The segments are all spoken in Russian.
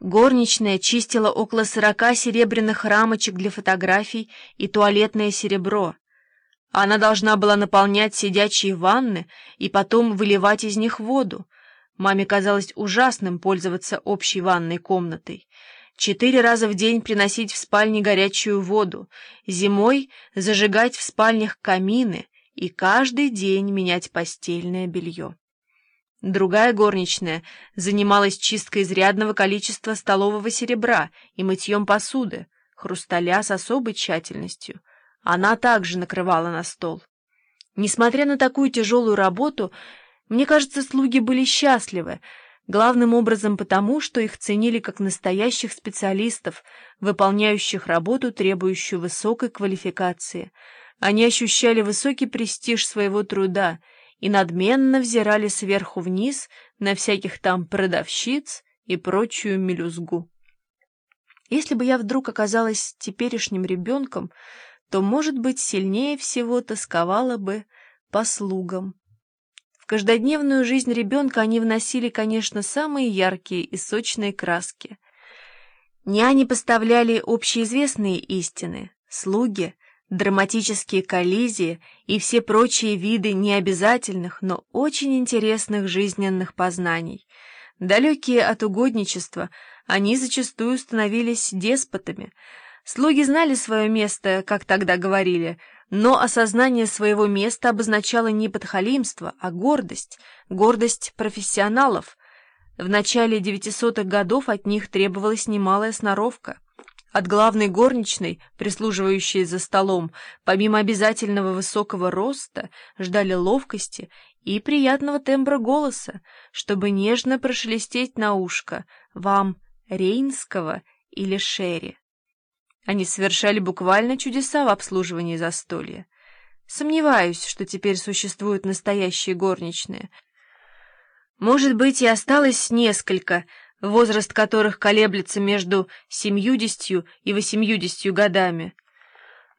Горничная чистила около сорока серебряных рамочек для фотографий и туалетное серебро. Она должна была наполнять сидячие ванны и потом выливать из них воду. Маме казалось ужасным пользоваться общей ванной комнатой. Четыре раза в день приносить в спальне горячую воду, зимой зажигать в спальнях камины и каждый день менять постельное белье. Другая горничная занималась чисткой изрядного количества столового серебра и мытьем посуды, хрусталя с особой тщательностью. Она также накрывала на стол. Несмотря на такую тяжелую работу, мне кажется, слуги были счастливы, главным образом потому, что их ценили как настоящих специалистов, выполняющих работу, требующую высокой квалификации. Они ощущали высокий престиж своего труда — и надменно взирали сверху вниз на всяких там продавщиц и прочую мелюзгу. Если бы я вдруг оказалась теперешним ребенком, то, может быть, сильнее всего тосковала бы по слугам. В каждодневную жизнь ребенка они вносили, конечно, самые яркие и сочные краски. Няни поставляли общеизвестные истины, слуги драматические коллизии и все прочие виды необязательных, но очень интересных жизненных познаний. Далекие от угодничества, они зачастую становились деспотами. Слуги знали свое место, как тогда говорили, но осознание своего места обозначало не подхалимство, а гордость, гордость профессионалов. В начале 900-х годов от них требовалась немалая сноровка. От главной горничной, прислуживающей за столом, помимо обязательного высокого роста, ждали ловкости и приятного тембра голоса, чтобы нежно прошелестеть на ушко «Вам Рейнского или Шерри». Они совершали буквально чудеса в обслуживании застолья. Сомневаюсь, что теперь существуют настоящие горничные. Может быть, и осталось несколько — возраст которых колеблется между семьюдесятью и восемьюдесятью годами.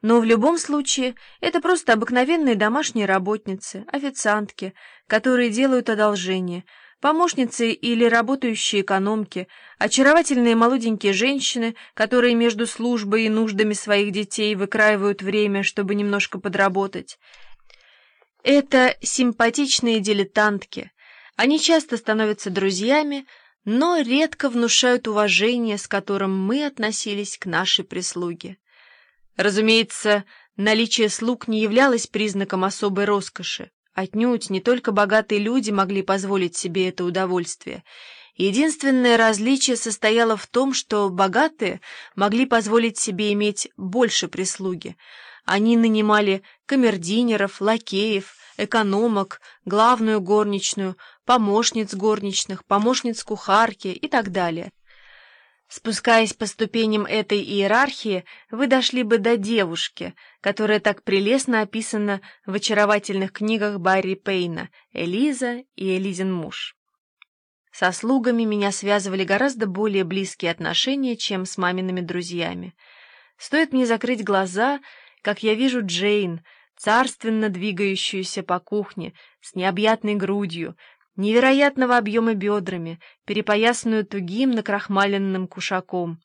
Но в любом случае это просто обыкновенные домашние работницы, официантки, которые делают одолжение, помощницы или работающие экономки, очаровательные молоденькие женщины, которые между службой и нуждами своих детей выкраивают время, чтобы немножко подработать. Это симпатичные дилетантки. Они часто становятся друзьями, но редко внушают уважение, с которым мы относились к нашей прислуге. Разумеется, наличие слуг не являлось признаком особой роскоши. Отнюдь не только богатые люди могли позволить себе это удовольствие. Единственное различие состояло в том, что богатые могли позволить себе иметь больше прислуги. Они нанимали камердинеров, лакеев, экономок, главную горничную, помощниц горничных, помощниц кухарки и так далее. Спускаясь по ступеням этой иерархии, вы дошли бы до девушки, которая так прелестно описана в очаровательных книгах Барри Пейна «Элиза» и «Элизин муж». Со слугами меня связывали гораздо более близкие отношения, чем с мамиными друзьями. Стоит мне закрыть глаза, как я вижу Джейн, царственно двигающуюся по кухне, с необъятной грудью, невероятного объема бедрами, перепоясанную тугим накрахмаленным кушаком.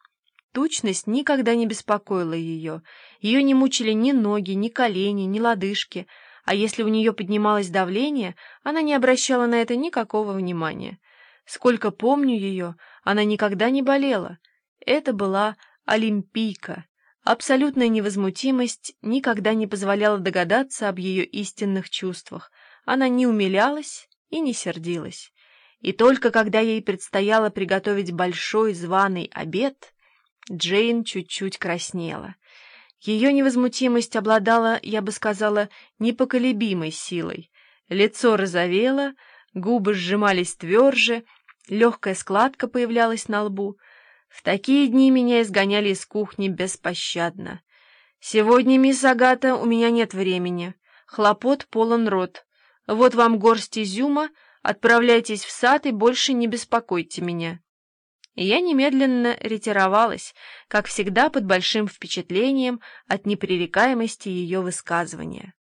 Тучность никогда не беспокоила ее. Ее не мучили ни ноги, ни колени, ни лодыжки, а если у нее поднималось давление, она не обращала на это никакого внимания. Сколько помню ее, она никогда не болела. Это была олимпийка. Абсолютная невозмутимость никогда не позволяла догадаться об ее истинных чувствах. Она не умилялась и не сердилась. И только когда ей предстояло приготовить большой званый обед, Джейн чуть-чуть краснела. Ее невозмутимость обладала, я бы сказала, непоколебимой силой. Лицо розовело, губы сжимались тверже, легкая складка появлялась на лбу — в такие дни меня изгоняли из кухни беспощадно. Сегодня, мисс Агата, у меня нет времени. Хлопот полон рот. Вот вам горсть изюма, отправляйтесь в сад и больше не беспокойте меня. Я немедленно ретировалась, как всегда под большим впечатлением от непререкаемости ее высказывания.